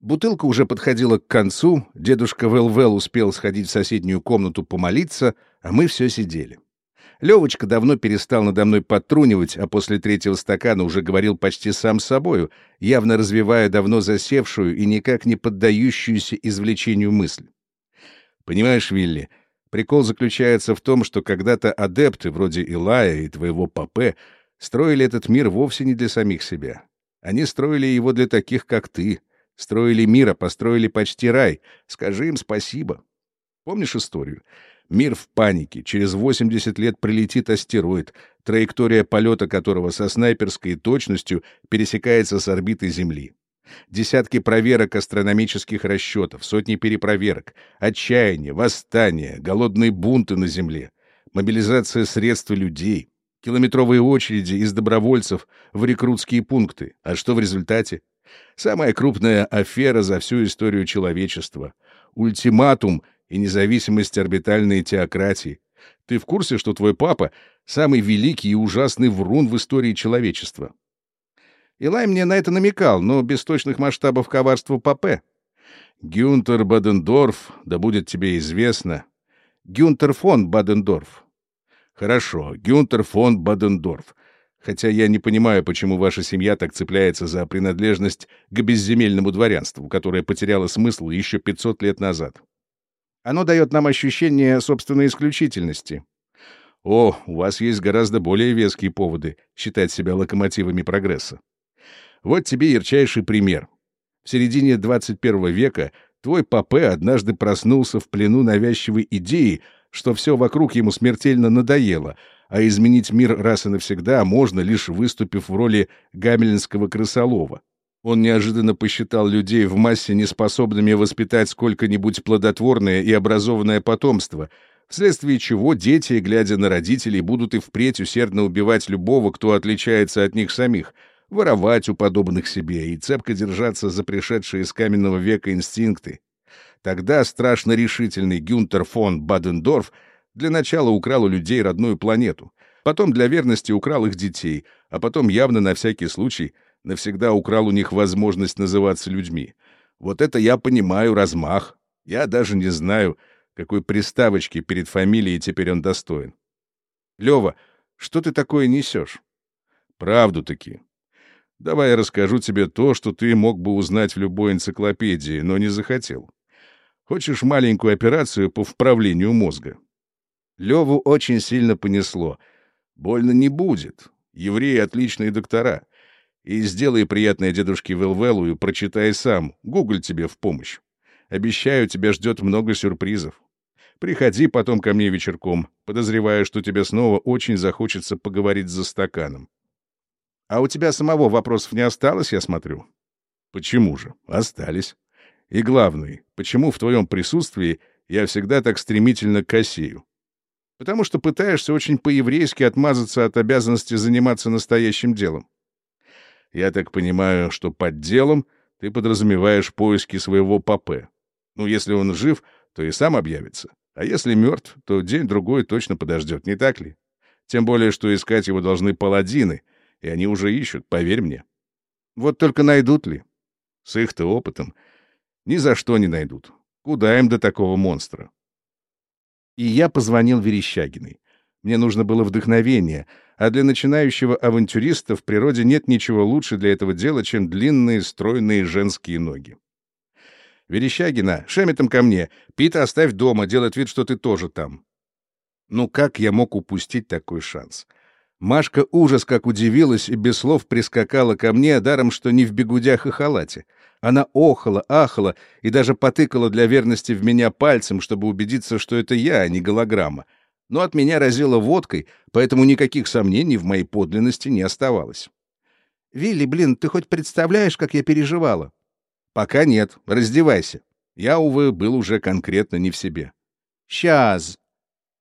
Бутылка уже подходила к концу, дедушка Велвел успел сходить в соседнюю комнату помолиться, а мы все сидели. Левочка давно перестал надо мной подтрунивать, а после третьего стакана уже говорил почти сам с собою, явно развивая давно засевшую и никак не поддающуюся извлечению мысль. Понимаешь, Вилли, прикол заключается в том, что когда-то адепты, вроде Илая и твоего Папе, строили этот мир вовсе не для самих себя. Они строили его для таких, как ты. Строили мир, а построили почти рай. Скажи им спасибо. Помнишь историю? Мир в панике. Через 80 лет прилетит астероид, траектория полета которого со снайперской точностью пересекается с орбитой Земли. Десятки проверок астрономических расчетов, сотни перепроверок, отчаяние, восстание, голодные бунты на Земле, мобилизация средств людей, километровые очереди из добровольцев в рекрутские пункты. А что в результате? Самая крупная афера за всю историю человечества. Ультиматум и независимость орбитальной теократии. Ты в курсе, что твой папа — самый великий и ужасный врун в истории человечества? Илай мне на это намекал, но без точных масштабов коварства Папе. Гюнтер Бадендорф, да будет тебе известно. Гюнтер фон Бадендорф. Хорошо, Гюнтер фон Бадендорф. Хотя я не понимаю, почему ваша семья так цепляется за принадлежность к безземельному дворянству, которое потеряло смысл еще 500 лет назад. Оно дает нам ощущение собственной исключительности. О, у вас есть гораздо более веские поводы считать себя локомотивами прогресса. Вот тебе ярчайший пример. В середине 21 века твой папе однажды проснулся в плену навязчивой идеи, что все вокруг ему смертельно надоело, а изменить мир раз и навсегда можно, лишь выступив в роли гамельнского крысолова. Он неожиданно посчитал людей в массе неспособными воспитать сколько-нибудь плодотворное и образованное потомство, вследствие чего дети, глядя на родителей, будут и впредь усердно убивать любого, кто отличается от них самих, воровать у подобных себе и цепко держаться за пришедшие из каменного века инстинкты. Тогда страшно решительный Гюнтер фон Бадендорф для начала украл у людей родную планету, потом для верности украл их детей, а потом явно на всякий случай — навсегда украл у них возможность называться людьми. Вот это я понимаю размах. Я даже не знаю, какой приставочки перед фамилией теперь он достоин. Лева, что ты такое несешь? Правду-таки. Давай я расскажу тебе то, что ты мог бы узнать в любой энциклопедии, но не захотел. Хочешь маленькую операцию по вправлению мозга? Леву очень сильно понесло. Больно не будет. Евреи — отличные доктора. И сделай приятное дедушке Велвелу и прочитай сам. Гугль тебе в помощь. Обещаю, тебя ждет много сюрпризов. Приходи потом ко мне вечерком, подозревая, что тебе снова очень захочется поговорить за стаканом. А у тебя самого вопросов не осталось, я смотрю? Почему же? Остались. И главный, почему в твоем присутствии я всегда так стремительно косею? Потому что пытаешься очень по-еврейски отмазаться от обязанности заниматься настоящим делом. Я так понимаю, что под делом ты подразумеваешь поиски своего папе. Ну, если он жив, то и сам объявится. А если мертв, то день-другой точно подождет, не так ли? Тем более, что искать его должны паладины, и они уже ищут, поверь мне. Вот только найдут ли? С их-то опытом ни за что не найдут. Куда им до такого монстра? И я позвонил Верещагиной. Мне нужно было вдохновение, а для начинающего авантюриста в природе нет ничего лучше для этого дела, чем длинные стройные женские ноги. «Верещагина, шеметом ко мне. Пита оставь дома, делать вид, что ты тоже там». Ну как я мог упустить такой шанс? Машка ужас как удивилась и без слов прискакала ко мне, даром что не в бегудях и халате. Она охала, ахала и даже потыкала для верности в меня пальцем, чтобы убедиться, что это я, а не голограмма но от меня разило водкой, поэтому никаких сомнений в моей подлинности не оставалось. «Вилли, блин, ты хоть представляешь, как я переживала?» «Пока нет. Раздевайся». Я, увы, был уже конкретно не в себе. «Сейчас!»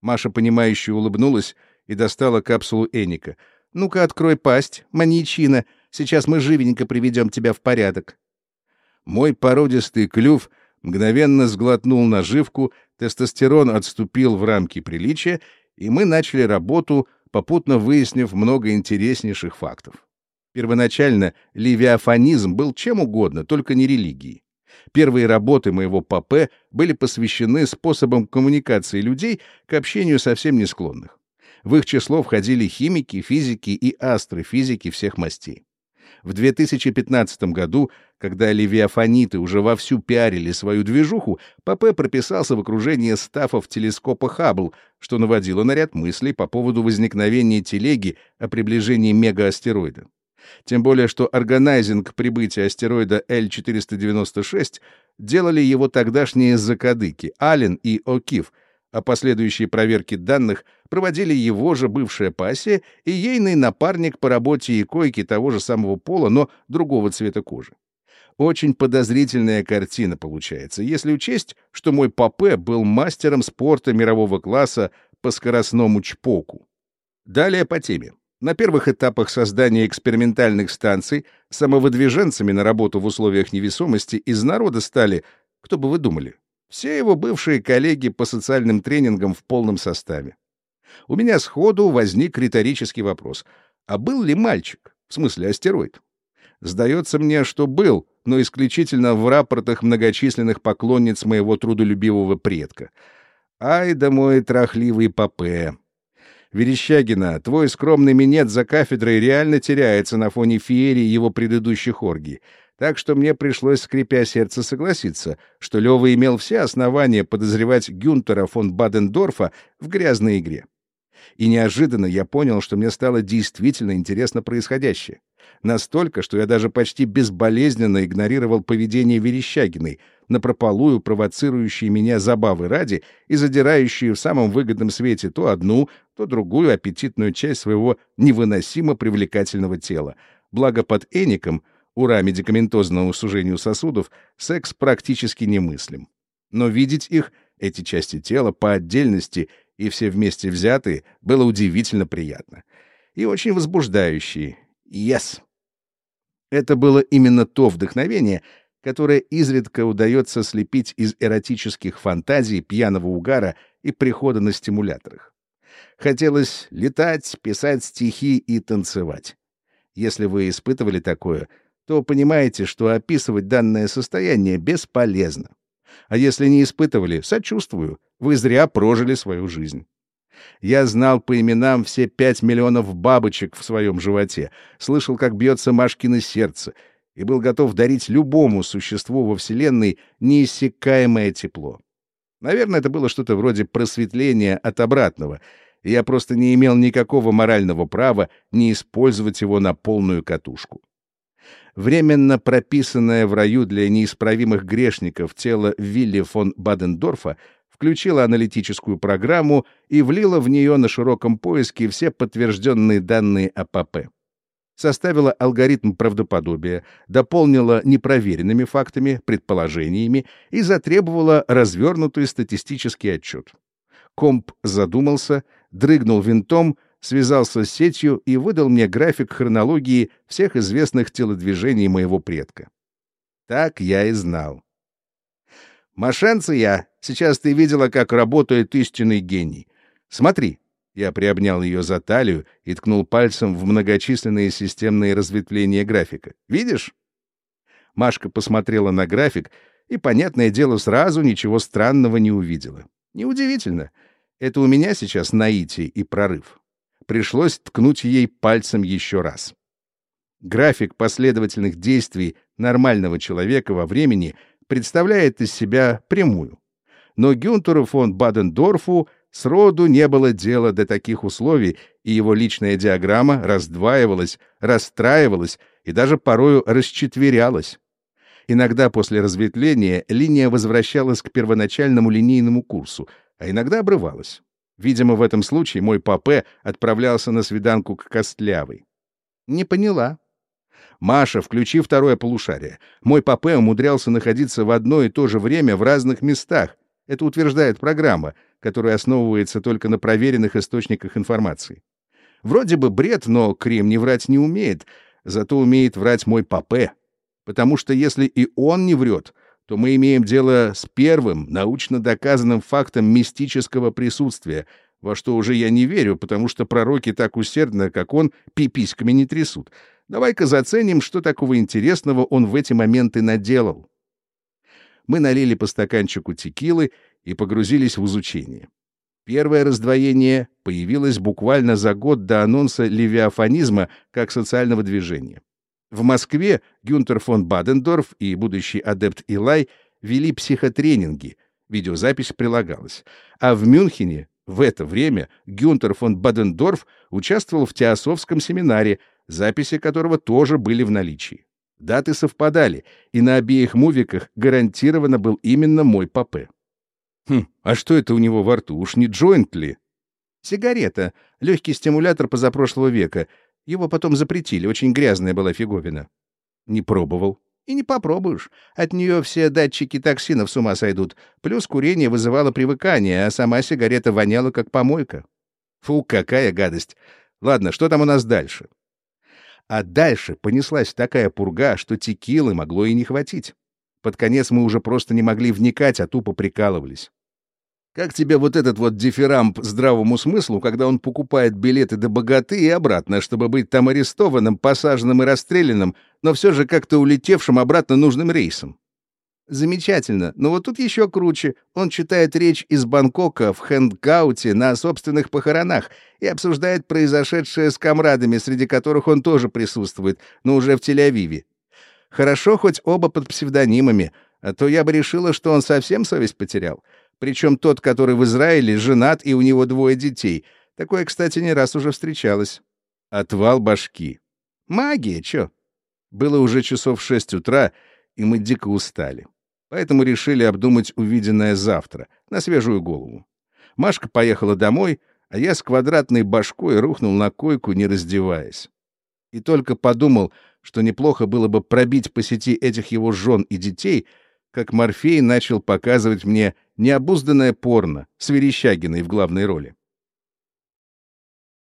Маша, понимающе улыбнулась и достала капсулу Эника. «Ну-ка, открой пасть, маньячина. Сейчас мы живенько приведем тебя в порядок». Мой породистый клюв мгновенно сглотнул наживку, Тестостерон отступил в рамки приличия, и мы начали работу, попутно выяснив много интереснейших фактов. Первоначально левиафанизм был чем угодно, только не религией. Первые работы моего папе были посвящены способам коммуникации людей к общению совсем не склонных. В их число входили химики, физики и астрофизики всех мастей. В 2015 году, когда левиафаниты уже вовсю пиарили свою движуху, Папе прописался в окружении стафов телескопа Хаббл, что наводило на ряд мыслей по поводу возникновения телеги о приближении мегаастероида. Тем более, что органайзинг прибытия астероида L496 делали его тогдашние закадыки Аллен и О'Кив, а последующие проверки данных проводили его же бывшая пассия и ейный напарник по работе и койке того же самого пола, но другого цвета кожи. Очень подозрительная картина получается, если учесть, что мой папе был мастером спорта мирового класса по скоростному чпоку. Далее по теме. На первых этапах создания экспериментальных станций самовыдвиженцами на работу в условиях невесомости из народа стали, кто бы вы думали, все его бывшие коллеги по социальным тренингам в полном составе. У меня сходу возник риторический вопрос. А был ли мальчик? В смысле, астероид? Сдается мне, что был, но исключительно в рапортах многочисленных поклонниц моего трудолюбивого предка. Ай да мой трахливый Папе! Верещагина, твой скромный минет за кафедрой реально теряется на фоне феерии его предыдущих оргий. Так что мне пришлось, скрипя сердце, согласиться, что Лёва имел все основания подозревать Гюнтера фон Бадендорфа в грязной игре. И неожиданно я понял, что мне стало действительно интересно происходящее. Настолько, что я даже почти безболезненно игнорировал поведение Верещагиной, напропалую провоцирующие меня забавы ради и задирающие в самом выгодном свете то одну, то другую аппетитную часть своего невыносимо привлекательного тела. Благо под эником, ура медикаментозному сужению сосудов, секс практически немыслим. Но видеть их, эти части тела, по отдельности и все вместе взятые, было удивительно приятно. И очень возбуждающие. Yes! Это было именно то вдохновение, которое изредка удается слепить из эротических фантазий, пьяного угара и прихода на стимуляторах. Хотелось летать, писать стихи и танцевать. Если вы испытывали такое, то понимаете, что описывать данное состояние бесполезно. А если не испытывали, сочувствую, вы зря прожили свою жизнь. Я знал по именам все пять миллионов бабочек в своем животе, слышал, как бьется Машкино сердце, и был готов дарить любому существу во Вселенной неиссякаемое тепло. Наверное, это было что-то вроде просветления от обратного, и я просто не имел никакого морального права не использовать его на полную катушку. Временно прописанное в раю для неисправимых грешников тело Вилли фон Бадендорфа включила аналитическую программу и влила в нее на широком поиске все подтвержденные данные АПП. Составила алгоритм правдоподобия, дополнила непроверенными фактами, предположениями и затребовала развернутый статистический отчет. Комп задумался, дрыгнул винтом, связался с сетью и выдал мне график хронологии всех известных телодвижений моего предка. Так я и знал. «Мошенца я! Сейчас ты видела, как работает истинный гений. Смотри!» Я приобнял ее за талию и ткнул пальцем в многочисленные системные разветвления графика. «Видишь?» Машка посмотрела на график и, понятное дело, сразу ничего странного не увидела. Неудивительно. Это у меня сейчас наитие и прорыв. Пришлось ткнуть ей пальцем еще раз. График последовательных действий нормального человека во времени — представляет из себя прямую. Но Гюнтеру фон Бадендорфу сроду не было дела до таких условий, и его личная диаграмма раздваивалась, расстраивалась и даже порою расчетверялась. Иногда после разветвления линия возвращалась к первоначальному линейному курсу, а иногда обрывалась. Видимо, в этом случае мой папе отправлялся на свиданку к Костлявой. Не поняла. Маша, включи второе полушарие. Мой папе умудрялся находиться в одно и то же время в разных местах. Это утверждает программа, которая основывается только на проверенных источниках информации. Вроде бы бред, но Крем не врать не умеет, зато умеет врать мой папе. Потому что если и он не врет, то мы имеем дело с первым научно доказанным фактом мистического присутствия, во что уже я не верю, потому что пророки так усердно, как он, пиписьками не трясут. Давай-ка заценим, что такого интересного он в эти моменты наделал. мы налили по стаканчику текилы и погрузились в изучение. Первое раздвоение появилось буквально за год до анонса левиафанизма как социального движения. В Москве Гюнтер фон Бадендорф и будущий адепт Илай вели психотренинги, видеозапись прилагалась. А в Мюнхене в это время Гюнтер фон Бадендорф участвовал в Теософском семинаре, записи которого тоже были в наличии. Даты совпадали, и на обеих мувиках гарантированно был именно мой папе. Хм, а что это у него во рту? Уж не джойнт ли? Сигарета. Легкий стимулятор позапрошлого века. Его потом запретили, очень грязная была фиговина. Не пробовал. И не попробуешь. От нее все датчики токсинов с ума сойдут. Плюс курение вызывало привыкание, а сама сигарета воняла, как помойка. Фу, какая гадость. Ладно, что там у нас дальше? А дальше понеслась такая пурга, что текилы могло и не хватить. Под конец мы уже просто не могли вникать, а тупо прикалывались. Как тебе вот этот вот дифирамб здравому смыслу, когда он покупает билеты до богаты и обратно, чтобы быть там арестованным, посаженным и расстрелянным, но все же как-то улетевшим обратно нужным рейсом? Замечательно, но вот тут еще круче. Он читает речь из Бангкока в хэндгауте на собственных похоронах и обсуждает произошедшее с комрадами, среди которых он тоже присутствует, но уже в Тель-Авиве. Хорошо, хоть оба под псевдонимами, а то я бы решила, что он совсем совесть потерял. Причем тот, который в Израиле, женат, и у него двое детей. Такое, кстати, не раз уже встречалось. Отвал башки. Магия, чё? Было уже часов шесть утра, и мы дико устали. Поэтому решили обдумать увиденное завтра, на свежую голову. Машка поехала домой, а я с квадратной башкой рухнул на койку, не раздеваясь. И только подумал, что неплохо было бы пробить по сети этих его жен и детей, как Морфей начал показывать мне необузданное порно с Верещагиной в главной роли.